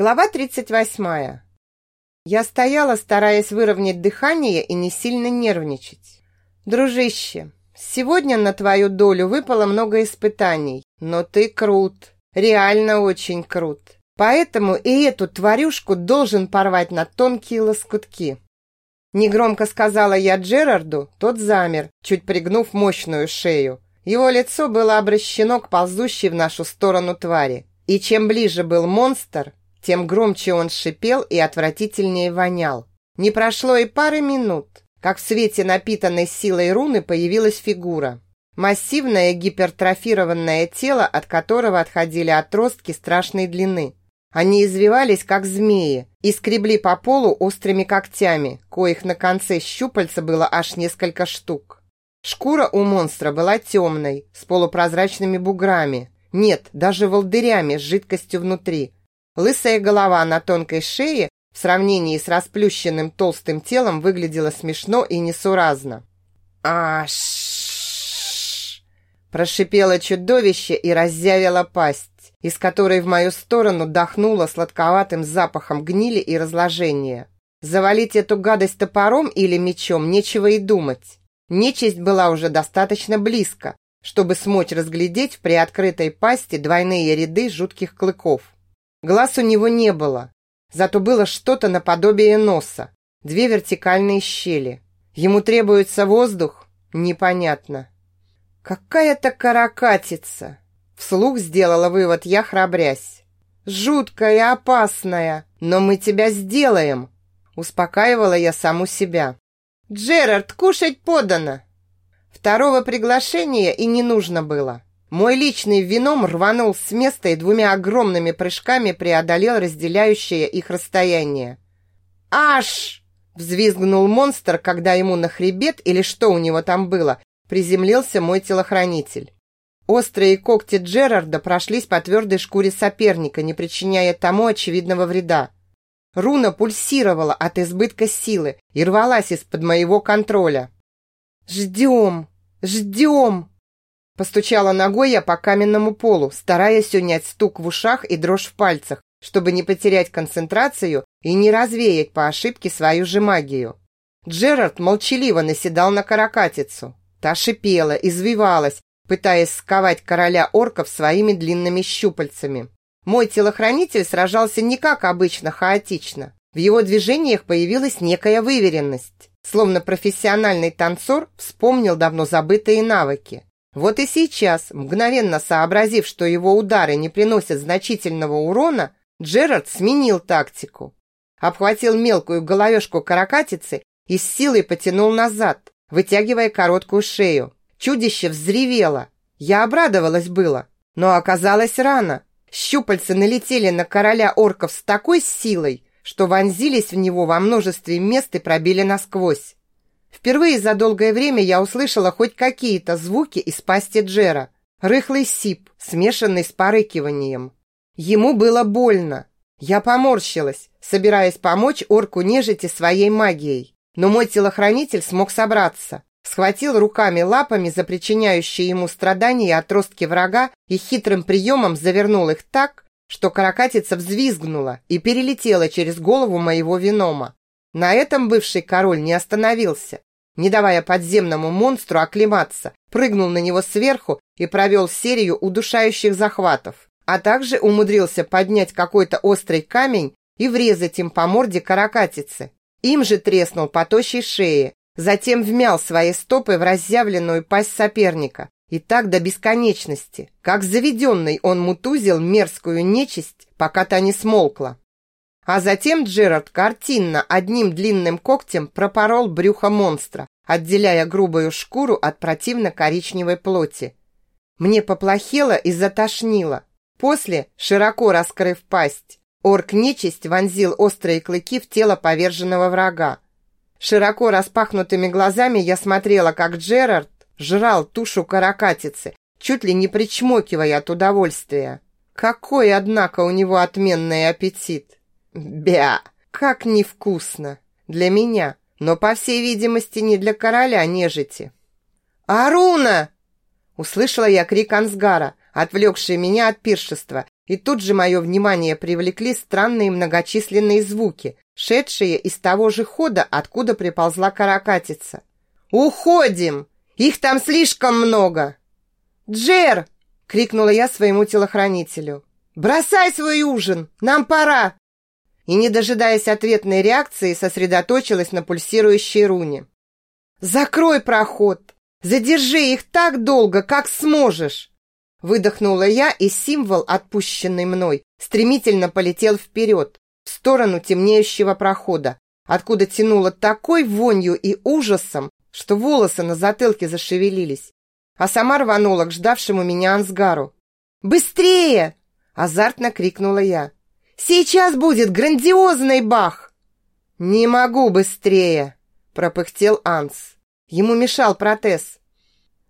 Глава 38. Я стояла, стараясь выровнять дыхание и не сильно нервничать. Дружище, сегодня на твою долю выпало много испытаний, но ты крут, реально очень крут. Поэтому и эту тварюшку должен порвать на тонкие лоскутки. Негромко сказала я Джерарду, тот замер, чуть пригнув мощную шею. Его лицо было обращено к ползущей в нашу сторону твари. И чем ближе был монстр, тем громче он шипел и отвратительнее вонял. Не прошло и пары минут, как в свете напитанной силой руны появилась фигура. Массивное гипертрофированное тело, от которого отходили отростки страшной длины. Они извивались, как змеи, и скребли по полу острыми когтями, коих на конце щупальца было аж несколько штук. Шкура у монстра была темной, с полупрозрачными буграми. Нет, даже волдырями с жидкостью внутри – Лысая голова на тонкой шее в сравнении с расплющенным толстым телом выглядела смешно и несуразно. «Аш!» Прошипело чудовище и разъявило пасть, из которой в мою сторону дохнуло сладковатым запахом гнили и разложения. Завалить эту гадость топором или мечом нечего и думать. Нечисть была уже достаточно близко, чтобы смочь разглядеть в приоткрытой пасти двойные ряды жутких клыков. Глаз у него не было, зато было что-то наподобие носа, две вертикальные щели. Ему требуется воздух? Непонятно. Какая-то каракатица. Вслух сделала вывод я, храбрясь. Жуткая и опасная, но мы тебя сделаем. Успокаивала я саму себя. Джерард, кушать подано. Второго приглашения и не нужно было. Мой личный вином рванул с места и двумя огромными прыжками преодолел разделяющее их расстояние. «Аш!» – взвизгнул монстр, когда ему на хребет или что у него там было, приземлился мой телохранитель. Острые когти Джерарда прошлись по твердой шкуре соперника, не причиняя тому очевидного вреда. Руна пульсировала от избытка силы и рвалась из-под моего контроля. «Ждем! Ждем!» Постучала ногой я по каменному полу, стараясь унять стук в ушах и дрожь в пальцах, чтобы не потерять концентрацию и не развеять по ошибке свою же магию. Джерард молчаливо наседал на каракатицу. Та шипела, извивалась, пытаясь сковать короля орков своими длинными щупальцами. Мой телохранитель сражался не как обычно хаотично. В его движениях появилась некая выверенность, словно профессиональный танцор вспомнил давно забытые навыки. Вот и сейчас, мгновенно сообразив, что его удары не приносят значительного урона, Джерард сменил тактику. Обхватил мелкую головешку каракатицы и с силой потянул назад, вытягивая короткую шею. Чудище взревело. Я обрадовалась было, но оказалось рано. Щупальца налетели на короля орков с такой силой, что вонзились в него во множестве мест и пробили насквозь. Впервые за долгое время я услышала хоть какие-то звуки из пасти Джера. Рыхлый сип, смешанный с порыкиванием. Ему было больно. Я поморщилась, собираясь помочь орку нежити своей магией. Но мой телохранитель смог собраться. Схватил руками-лапами за причиняющие ему страдания отростки врага и хитрым приемом завернул их так, что каракатица взвизгнула и перелетела через голову моего винома. На этом бывший король не остановился. Не давая подземному монстру оклематься, прыгнул на него сверху и провел серию удушающих захватов, а также умудрился поднять какой-то острый камень и врезать им по морде каракатицы. Им же треснул по тощей шее, затем вмял свои стопы в разъявленную пасть соперника. И так до бесконечности, как заведенный он мутузил мерзкую нечисть, пока та не смолкла. А затем Джерард картинно одним длинным когтем пропорол брюхо монстра, отделяя грубую шкуру от противно-коричневой плоти. Мне поплохело и затошнило. После, широко раскрыв пасть, орк-нечисть вонзил острые клыки в тело поверженного врага. Широко распахнутыми глазами я смотрела, как Джерард жрал тушу каракатицы, чуть ли не причмокивая от удовольствия. Какой, однако, у него отменный аппетит! Бя! Как невкусно! Для меня, но, по всей видимости, не для короля нежити. «Аруна!» Услышала я крик Ансгара, отвлекший меня от пиршества, И тут же мое внимание привлекли странные многочисленные звуки, шедшие из того же хода, откуда приползла каракатица. «Уходим! Их там слишком много!» «Джер!» — крикнула я своему телохранителю. «Бросай свой ужин! Нам пора!» И, не дожидаясь ответной реакции, сосредоточилась на пульсирующей руне. «Закрой проход! Задержи их так долго, как сможешь!» Выдохнула я, и символ, отпущенный мной, стремительно полетел вперед, в сторону темнеющего прохода, откуда тянуло такой вонью и ужасом, что волосы на затылке зашевелились. А сама рванула к ждавшему меня Ансгару. «Быстрее!» – азартно крикнула я. «Сейчас будет грандиозный бах!» «Не могу быстрее!» – пропыхтел Анс. Ему мешал протез.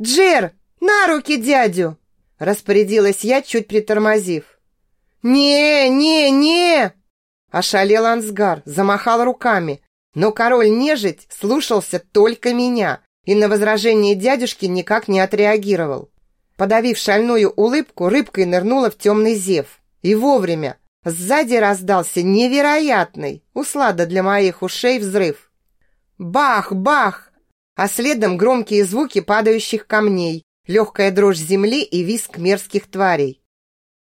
«Джер, на руки дядю!» – распорядилась я, чуть притормозив. «Не, не, не!» Ошалел Ансгар, замахал руками, но король-нежить слушался только меня и на возражение дядюшки никак не отреагировал. Подавив шальную улыбку, рыбкой нырнула в темный зев. И вовремя. Сзади раздался невероятный, услада для моих ушей, взрыв. Бах, бах! А следом громкие звуки падающих камней, легкая дрожь земли и визг мерзких тварей.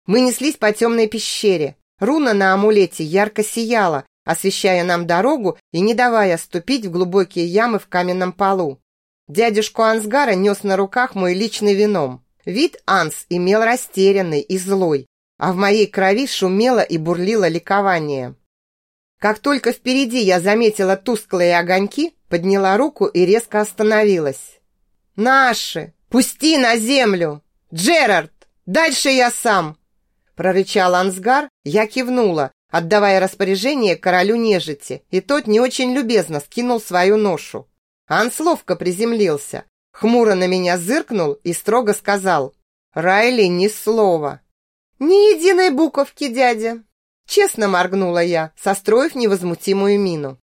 Мы неслись по темной пещере. Руна на амулете ярко сияла, освещая нам дорогу и не давая ступить в глубокие ямы в каменном полу. Дядюшку Ансгара нес на руках мой личный вином. Вид Анс имел растерянный и злой, а в моей крови шумело и бурлило ликование. Как только впереди я заметила тусклые огоньки, подняла руку и резко остановилась. «Наши! Пусти на землю! Джерард! Дальше я сам!» Прорычал Ансгар, я кивнула, отдавая распоряжение королю нежити, и тот не очень любезно скинул свою ношу. Анс ловко приземлился, хмуро на меня зыркнул и строго сказал «Райли, ни слова». «Ни единой буковки, дядя!» Честно моргнула я, состроив невозмутимую мину.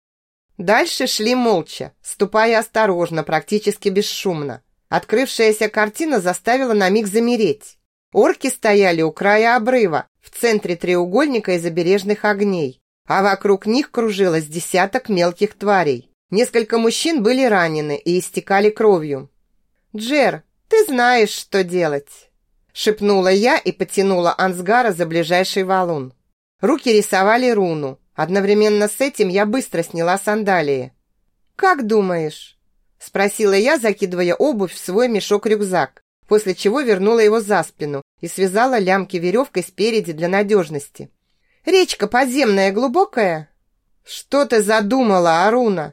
Дальше шли молча, ступая осторожно, практически бесшумно. Открывшаяся картина заставила на миг замереть. Орки стояли у края обрыва, в центре треугольника из забережных огней, а вокруг них кружилось десяток мелких тварей. Несколько мужчин были ранены и истекали кровью. «Джер, ты знаешь, что делать!» Шепнула я и потянула Ансгара за ближайший валун. Руки рисовали руну. Одновременно с этим я быстро сняла сандалии. «Как думаешь?» Спросила я, закидывая обувь в свой мешок-рюкзак после чего вернула его за спину и связала лямки веревкой спереди для надежности. «Речка подземная глубокая?» «Что ты задумала, Аруна?»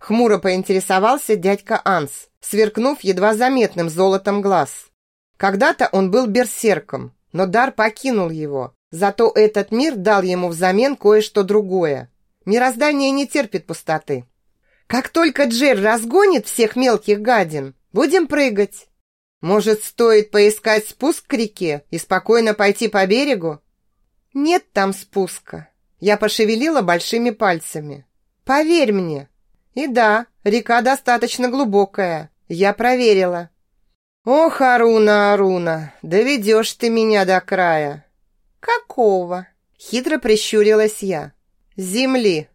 Хмуро поинтересовался дядька Анс, сверкнув едва заметным золотом глаз. Когда-то он был берсерком, но дар покинул его. Зато этот мир дал ему взамен кое-что другое. Мироздание не терпит пустоты. Как только Джер разгонит всех мелких гадин, будем прыгать. Может, стоит поискать спуск к реке и спокойно пойти по берегу? Нет там спуска. Я пошевелила большими пальцами. Поверь мне. И да, река достаточно глубокая. Я проверила. Ох, Аруна, Аруна, доведешь ты меня до края. Какого? Хитро прищурилась я. Земли.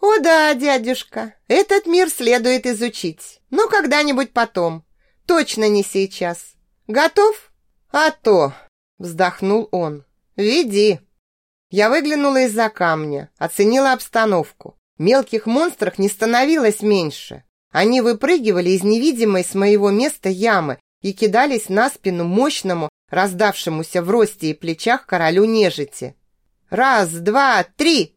О да, дядюшка, этот мир следует изучить. Но когда-нибудь потом. Точно не сейчас. Готов? А то, вздохнул он. Веди. Я выглянула из-за камня, оценила обстановку. Мелких монстров не становилось меньше. Они выпрыгивали из невидимой с моего места ямы и кидались на спину мощному, раздавшемуся в росте и плечах королю нежити. «Раз, два, три!»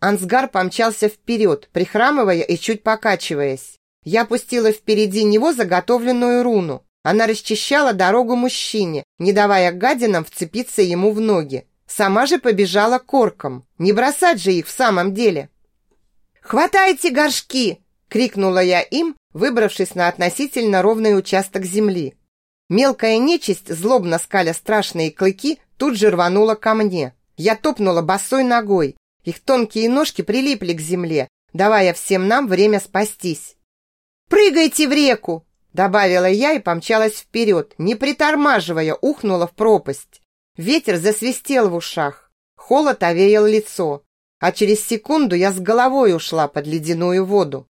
Ансгар помчался вперед, прихрамывая и чуть покачиваясь. Я пустила впереди него заготовленную руну. Она расчищала дорогу мужчине, не давая гадинам вцепиться ему в ноги. Сама же побежала к оркам. Не бросать же их в самом деле. «Хватайте горшки!» — крикнула я им, выбравшись на относительно ровный участок земли. Мелкая нечисть, злобно скаля страшные клыки, тут же рванула ко мне. Я топнула босой ногой. Их тонкие ножки прилипли к земле, давая всем нам время спастись. «Прыгайте в реку!» Добавила я и помчалась вперед, не притормаживая, ухнула в пропасть. Ветер засвистел в ушах, холод овеял лицо, а через секунду я с головой ушла под ледяную воду.